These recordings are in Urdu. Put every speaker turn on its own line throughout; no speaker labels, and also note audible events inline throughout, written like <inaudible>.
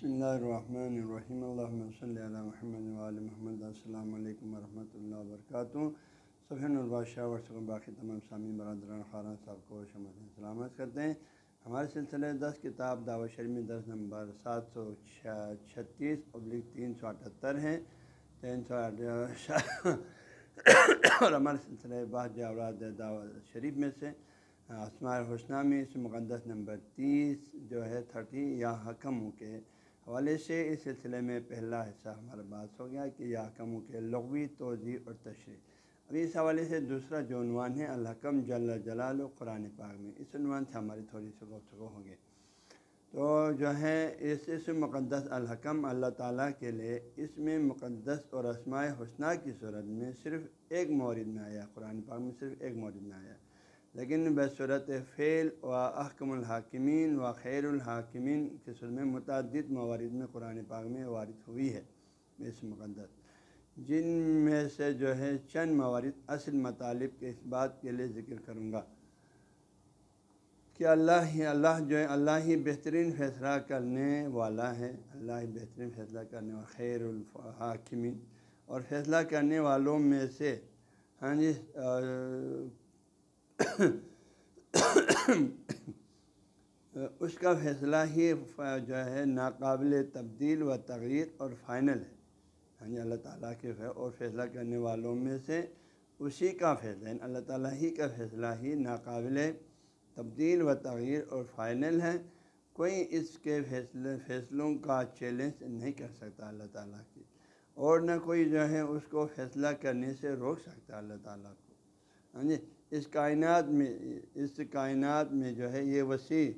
بسم اللہ الرحمن الرحیم اللہ صلی اللہ محمد علیہ محمد السلام علیکم ورحمۃ اللہ وبرکاتہ سبحان البادشاہ ورثہ باقی تمام سامی برادران خارہ صاحب کو شمد سلامت کرتے ہیں ہمارے سلسلے دس کتاب دعوت شریف میں دس نمبر سات سو چھتیس ابلک تین سو اٹھہتر ہیں تین سو اور ہمارے سلسلے بعض جاورات دعوت شریف میں سے اسماء الحسنہ میں اس مقدس نمبر تیس جو ہے، تھرٹی یا حکموں کے حوالے سے اس سلسلے میں پہلا حصہ ہمارا بات ہو گیا کہ یا حکموں کے لغوی توضیع اور تشریح۔ ابھی اس حوالے سے دوسرا جو عنوان ہے، الحکم جل جلال و قرآن پاک میں۔ اس عنوان سے ہماری تھوڑی سی گفتگو ہوگی تو جو ہے، اس اس مقدس الحکم اللہ تعالیٰ کے لیے اس میں مقدس اور اسماء حسنہ کی صورت میں صرف ایک مورد میں آیا۔ قرآن پاک میں صرف ایک مورد میں آیا۔ لیکن بصورت فعل و احکم الحاکمین و خیر الحاکمین کے صورت میں متعدد موارد میں قرآن پاک میں وارد ہوئی ہے، اس مقدس۔ جن میں سے جو ہے چند موارد اصل مطالب کے اس بات کے لیے ذکر کروں گا۔ کہ اللہ ہی، اللہ جو ہے، اللہ ہی بہترین فیصلہ کرنے والا ہے۔ اللہ ہی بہترین فیصلہ کرنے والا، خیر الحاکمین۔ اور فیصلہ کرنے والوں میں سے ہاں جی <coughs> اس کا فیصلہ ہی جو ہے ناقابل تبدیل و تغیر اور فائنل ہے۔ ہاں جی اللہ تعالیٰ کے اور فیصلہ کرنے والوں میں سے اسی کا فیصلہ ہے اللہ تعالیٰ ہی کا فیصلہ ہی ناقابل تبدیل و تغیر اور فائنل ہے۔ کوئی اس کے فیصلے، فیصلوں کا چیلنج نہیں کر سکتا اللہ تعالیٰ کی، اور نہ کوئی جو ہے اس کو فیصلہ کرنے سے روک سکتا اللہ تعالیٰ کو۔ ہاں جی اس کائنات میں، اس کائنات میں جو ہے یہ وسیع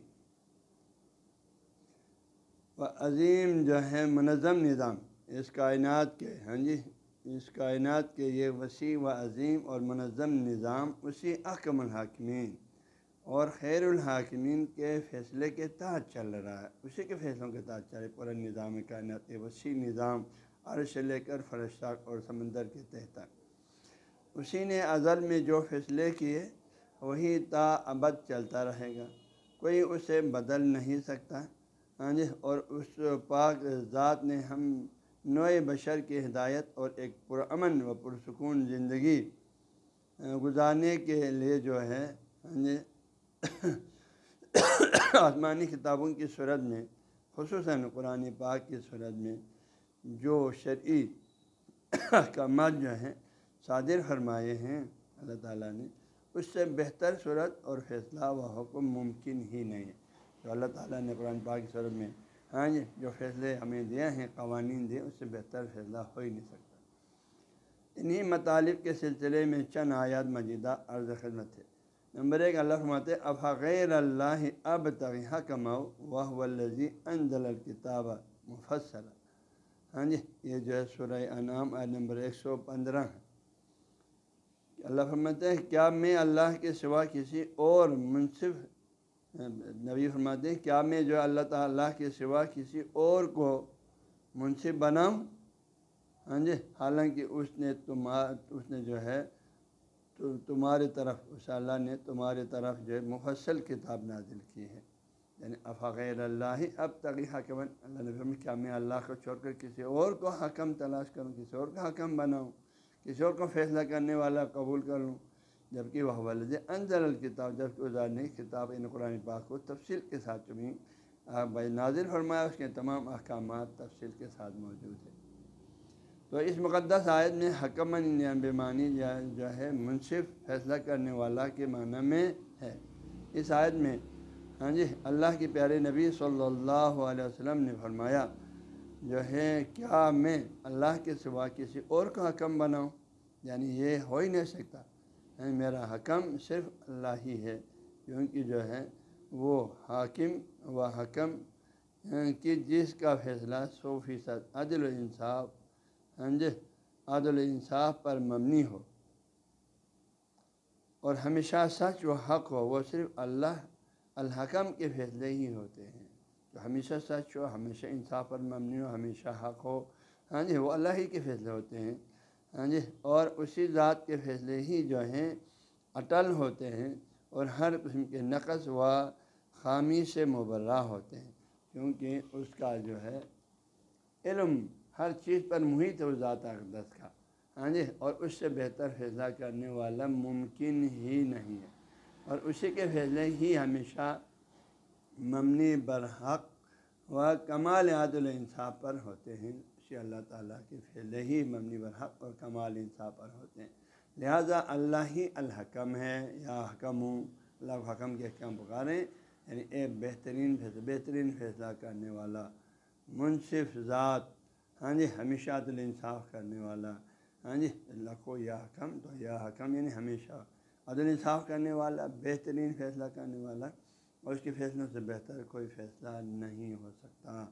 و عظیم جو ہے منظم نظام، اس کائنات کے ہاں جی اس کائنات کے یہ وسیع و عظیم اور منظم نظام اسی احکم الحاکمین اور خیر الحاکمین کے فیصلے کے تحت چل رہا ہے۔ اسی کے فیصلوں کے تحت چل پورا نظام کائنات وسیع نظام، عرش لے کر فرشتہ اور سمندر کے تحت اسی نے ازل میں جو فیصلے کیے، وہی تا ابد چلتا رہے گا۔ کوئی اسے بدل نہیں سکتا۔ ہاں جی اور اس پاک ذات نے ہم نوئے بشر کی ہدایت اور ایک پرامن و پرسکون زندگی گزارنے کے لیے جو ہے ہاں جی آسمانی کتابوں کی صورت میں، خصوصاً قرآن پاک کی صورت میں جو شرعی احکامات جو ہیں صادر فرمائے ہیں، اللہ تعالیٰ نے، اس سے بہتر صورت اور فیصلہ و حکم ممکن ہی نہیں ہے۔ جو اللہ تعالیٰ نے قرآن پاک صورت میں ہاں جی جو فیصلے ہمیں دیے ہیں، قوانین دیے، اس سے بہتر فیصلہ ہو ہی نہیں سکتا۔ انہی مطالب کے سلسلے میں چند آیات مجیدہ عرض خدمت ہے۔ نمبر ایک، اللہ فرماتے اب غیر اللہ اب تغیہ کماؤ واہ ولزی انزل الکتاب مفصل ہاں جی یہ جو ہے سورہ انعام، آیت نمبر ایک سو پندرہ ہے۔ اللہ فرماتے ہیں کیا میں اللہ کے سوا کسی اور منصف، نبی فرماتے ہیں، کیا میں جو اللہ تعالیٰ کے سوا کسی اور کو منصف بناؤں؟ ہاں جی حالانکہ اس نے تمہار اس نے جو ہے، تمہارے طرف، اس اللہ نے تمہارے طرف جو ہے مفصل کتاب نازل کی ہے۔ یعنی افغیر اللہ اب تقی حکم اللہ نبی کیا میں اللہ کو چھوڑ کر کسی اور کو حکم تلاش کروں، کسی اور کا حکم بناؤں؟ کسی اور کو فیصلہ کرنے والا قبول کر لوں۔ جبکہ وہ والد انضر الکتاب جبکہ ازار نے کتاب ان قرآن پاک کو تفصیل کے ساتھ چمی بھائی نازل فرمایا، اس کے تمام احکامات تفصیل کے ساتھ موجود ہیں۔ تو اس مقدس آیت میں حکمن بیمانی جو ہے، منصف فیصلہ کرنے والا کے معنی میں ہے۔ اس آیت میں ہاں جی اللہ کے پیارے نبی صلی اللہ علیہ وسلم نے فرمایا جو ہے، کیا میں اللہ کے سوا کسی اور کا حکم بناؤں؟ یعنی یہ ہو ہی نہیں سکتا۔ یعنی میرا حکم صرف اللہ ہی ہے۔ کیونکہ جو ہے، وہ حاکم و حکم کہ جس کا فیصلہ سو فیصد عدل و انصاف ہاں جی عدل و انصاف پر مبنی ہو۔ اور ہمیشہ سچ و حق ہو، وہ صرف اللہ، الحکم کے فیصلے ہی ہوتے ہیں۔ ہمیشہ سچ ہو، ہمیشہ انصاف پر مبنی ہو، ہمیشہ حق ہو۔ ہاں جی وہ اللہ ہی کے فیصلے ہوتے ہیں۔ ہاں جی اور اسی ذات کے فیصلے ہی جو ہیں، اٹل ہوتے ہیں اور ہر قسم کے نقص و خامی سے مبرہ ہوتے ہیں۔ کیونکہ اس کا جو ہے، علم ہر چیز پر محیط ہے ذات اقدس کا۔ ہاں جی اور اس سے بہتر فیصلہ کرنے والا ممکن ہی نہیں ہے۔ اور اسی کے فیصلے ہی ہمیشہ ممنی برحق و کمال عادل انصاف پر ہوتے ہیں۔ اسی اللہ تعالیٰ کے فیصلے ہی ممنی برحق اور کمال انصاف پر ہوتے ہیں۔ لہٰذا اللہ ہی الحکم ہے، یا حکم ہوں اللہ حکم کے حکم پکاریں یعنی ایک بہترین فیصلہ بہترین فیصلہ کرنے والا، منصف ذات ہاں جی ہمیشہ عدل کرنے والا ہاں جی اللہ کو یا حکم تو یا حکم یعنی ہمیشہ عدل انصاف کرنے والا، بہترین فیصلہ کرنے والا۔ اور اس کے فیصلوں سے بہتر کوئی فیصلہ نہیں ہو سکتا۔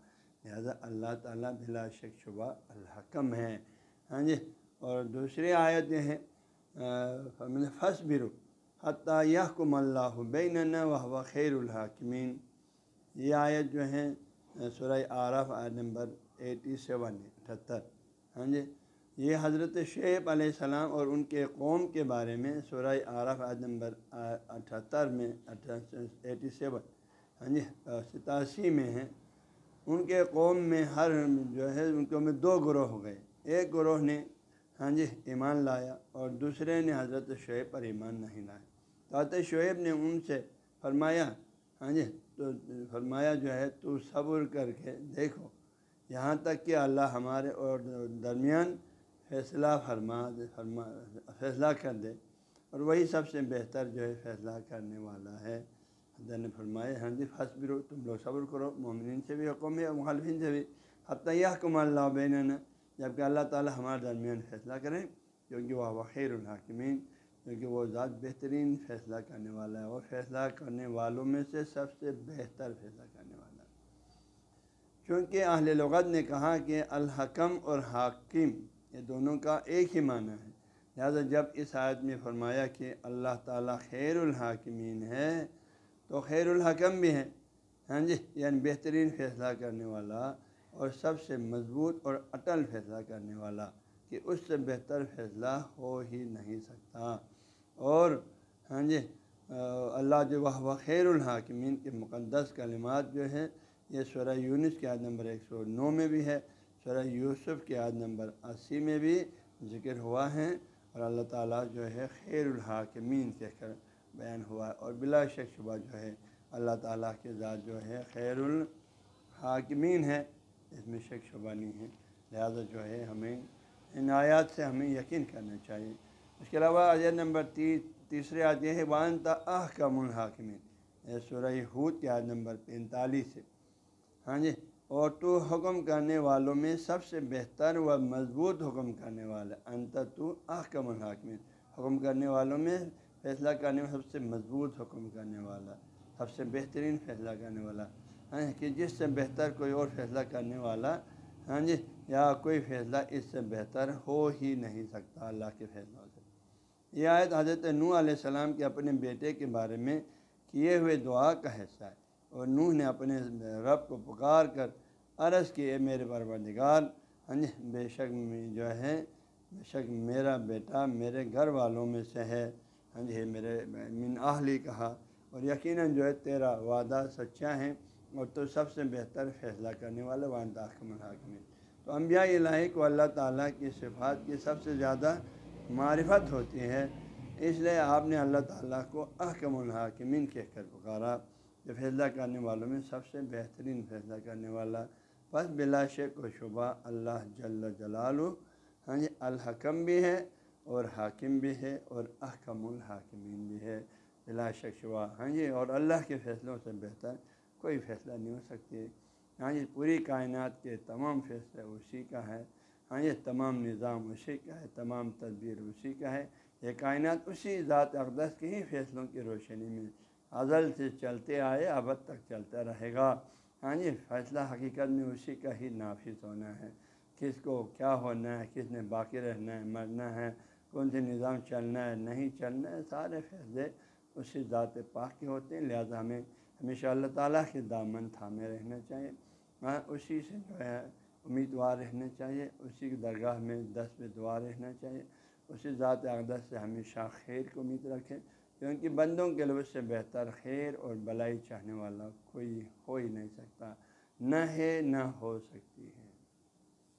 لہذا اللہ تعالیٰ بلا شک شبہ الحکم ہے۔ ہاں جی؟ اور دوسری آیت یہ ہے فص برو حتیٰ یحکم اللہ بین و خیر الحاکمین یہ آیت جو ہے، سورہ عارف آیت نمبر ایٹی سیون اٹھہتر ہاں جی؟ یہ حضرت شعیب علیہ السلام اور ان کے قوم کے بارے میں سورہ عارف آیت نمبر اٹھہتر میں ایٹی سیون ہاں جی ستاسی میں ہیں۔ ان کے قوم میں ہر جو ہے، ان کے میں دو گروہ ہو گئے۔ ایک گروہ نے ہاں جی ایمان لایا اور دوسرے نے حضرت شعیب پر ایمان نہیں لایا۔ تو حضرت شعیب نے ان سے فرمایا ہاں جی تو فرمایا جو ہے، تو صبر کر کے دیکھو، یہاں تک کہ اللہ ہمارے اور درمیان فیصلہ فرما دے، فرما فیصلہ کر دے۔ اور وہی سب سے بہتر جو ہے، فیصلہ کرنے والا ہے۔ حضرت نے فرمائے ہاں جی فص برو تم لوگ صبر کرو، مومنین سے بھی حکم ہے، مخالفین سے بھی۔ حتیہ کم اللہ بین جبکہ اللہ تعالیٰ ہمارے درمیان فیصلہ کریں، کیونکہ وہ وخیر الحاکمین، کیونکہ وہ ذات بہترین فیصلہ کرنے والا ہے۔ اور فیصلہ کرنے والوں میں سے سب سے بہتر فیصلہ کرنے والا ہے۔ چونکہ اہل لغت نے کہا کہ الحکم اور حاکم یہ دونوں کا ایک ہی معنی ہے۔ لہٰذا جب اس آیت میں فرمایا کہ اللہ تعالیٰ خیر الحاکمین ہے، تو خیر الحکم بھی ہے ہاں جی؟ یعنی بہترین فیصلہ کرنے والا اور سب سے مضبوط اور اٹل فیصلہ کرنے والا کہ اس سے بہتر فیصلہ ہو ہی نہیں سکتا۔ اور ہاں جی اللہ جو وہ خیر الحاکمین کے مقدس کلمات جو ہے یہ سورہ یونس کے عاد نمبر ایک سو نو میں بھی ہے۔ سورہ یوسف کے عاد نمبر اسی میں بھی ذکر ہوا ہے اور اللہ تعالیٰ جو ہے خیر الحاکمین کہہ کر بیان ہوا ہے اور بلا شک شبہ جو ہے اللہ تعالیٰ کے ذات جو ہے خیر الحاکمین ہے، اس میں شک شبہ نہیں ہے۔ لہٰذا جو ہے ہمیں ان آیات سے ہمیں یقین کرنا چاہیے۔ اس کے علاوہ عجیت نمبر تیس تیسرے آج یہ ہے وان آہ کا منحاکمین سورہ حود کے عاد نمبر پینتالیس سے ہاں جی؟ اور تو حکم کرنے والوں میں سب سے بہتر و مضبوط حکم کرنے والا انت تو آہ کا حکم کرنے والوں میں فیصلہ کرنے میں سب سے مضبوط حکم کرنے والا، سب سے بہترین فیصلہ کرنے والا۔ ہاں جی، کہ جس سے بہتر کوئی اور فیصلہ کرنے والا ہاں جی یا کوئی فیصلہ اس سے بہتر ہو ہی نہیں سکتا اللہ کے فیصلوں سے۔ یہ آیت حضرت نوح علیہ السلام کے اپنے بیٹے کے بارے میں کیے ہوئے دعا کا حصہ ہے۔ اور نوح نے اپنے رب کو پکار کر عرض کیے میرے پروردگار ہاں بے شک جو ہے، بے شک میرا بیٹا میرے گھر والوں میں سے ہے۔ ہاں جی میرے من اہلی کہا، اور یقیناً جو ہے، تیرا وعدہ سچا ہے اور تو سب سے بہتر فیصلہ کرنے والے وان تاخم الحاکم تو انبیاء الہی کو اللہ تعالیٰ کی صفات کی سب سے زیادہ معرفت ہوتی ہے۔ اس لیے آپ نے اللہ تعالیٰ کو احکم الحاکمین کہہ کر پکارا۔ جو فیصلہ کرنے والوں میں سب سے بہترین فیصلہ کرنے والا بس بلا شک و شبہ اللہ جل جلال ہاں جی الحکم بھی ہے اور حاکم بھی ہے اور احکم الحاکمین بھی ہے، بلا شک شبہ۔ ہاں جی اور اللہ کے فیصلوں سے بہتر کوئی فیصلہ نہیں ہو سکتی۔ ہاں یہ پوری کائنات کے تمام فیصلے اسی کا ہے۔ ہاں یہ تمام نظام اسی کا ہے، تمام تدبیر اسی کا ہے۔ یہ کائنات اسی ذات اقدس کے ہی فیصلوں کی روشنی میں ازل سے چلتے آئے ابد تک چلتا رہے گا۔ ہاں جی فیصلہ حقیقت میں اسی کا ہی نافذ ہونا ہے۔ کس کو کیا ہونا ہے، کس نے باقی رہنا ہے، مرنا ہے، کون سے نظام چلنا ہے، نہیں چلنا ہے، سارے فیصلے اسی ذات پاک کے ہوتے ہیں۔ لہذا ہمیں ہمیشہ اللہ تعالیٰ کے دامن تھامے رہنا چاہیے۔ ہاں اسی سے جو ہے امیدوار رہنا چاہیے، اسی کی درگاہ میں دس پہ دعا رہنا چاہیے۔ اسی ذات اقدس سے ہمیشہ خیر کو امید رکھیں۔ کیونکہ بندوں کے لوگ سے بہتر خیر اور بلائی چاہنے والا کوئی ہو ہی نہیں سکتا۔ نہ ہے، نہ ہو سکتی ہے۔